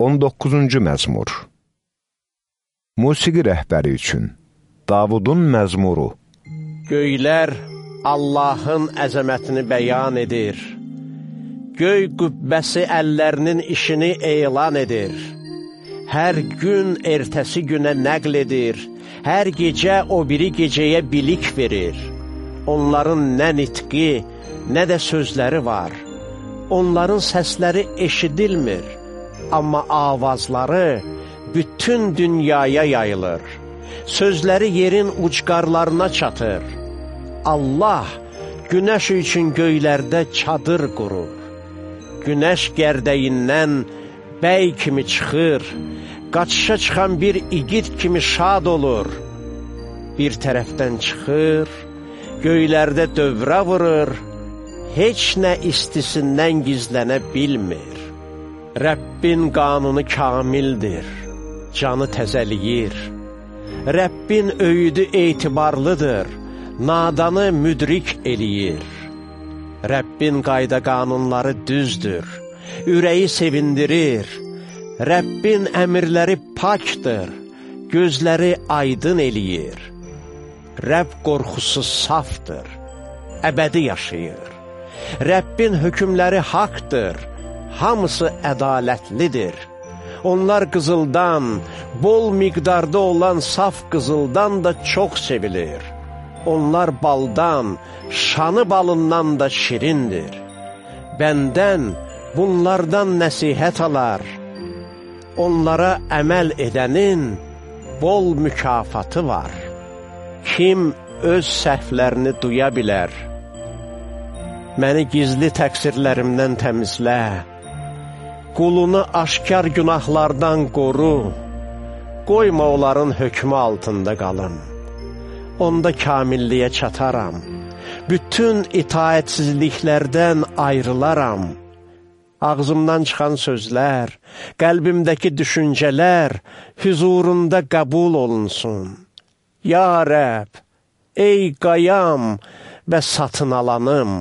19-cu məzmur Musiqi rəhbəri üçün Davudun məzmuru Göylər Allahın əzəmətini bəyan edir. Göy qübbəsi əllərinin işini elan edir. Hər gün ertəsi günə nəql edir. Hər gecə o biri gecəyə bilik verir. Onların nə nitqi, nə də sözləri var. Onların səsləri eşidilmir amma avazları bütün dünyaya yayılır. Sözləri yerin ucqarlarına çatır. Allah günəş üçün göylərdə çadır qurur. Günəş gərdəyindən bəy kimi çıxır, qaçışa çıxan bir igid kimi şad olur. Bir tərəfdən çıxır, göylərdə dövrə vurur, heç nə istisindən gizlənə bilmir. Rəbbin qanunu kamildir, canı təzəliyir. Rəbbin öyüdü etibarlıdır, nadanı müdrik eləyir. Rəbbin qayda qanunları düzdür, ürəyi sevindirir. Rəbbin əmirləri pakdır, gözləri aydın eləyir. Rəbb qorxusu safdır, əbədi yaşayır. Rəbbin hökmləri haqdır, hamısı ədalətlidir. Onlar qızıldan, bol miqdarda olan saf qızıldan da çox sevilir. Onlar baldan, şanı balından da şirindir. Bəndən bunlardan nəsihət alar. Onlara əməl edənin bol mükafatı var. Kim öz səhvlərini duya bilər? Məni gizli təqsirlərimdən təmizlə qulunu aşkar günahlardan qoru, qoyma onların hökmü altında qalın. Onda kamilliyə çataram, bütün itaətsizliklərdən ayrılaram. Ağzımdan çıxan sözlər, qəlbimdəki düşüncələr hüzurunda qəbul olunsun. Ya Rəb, ey qayam və satın alanım!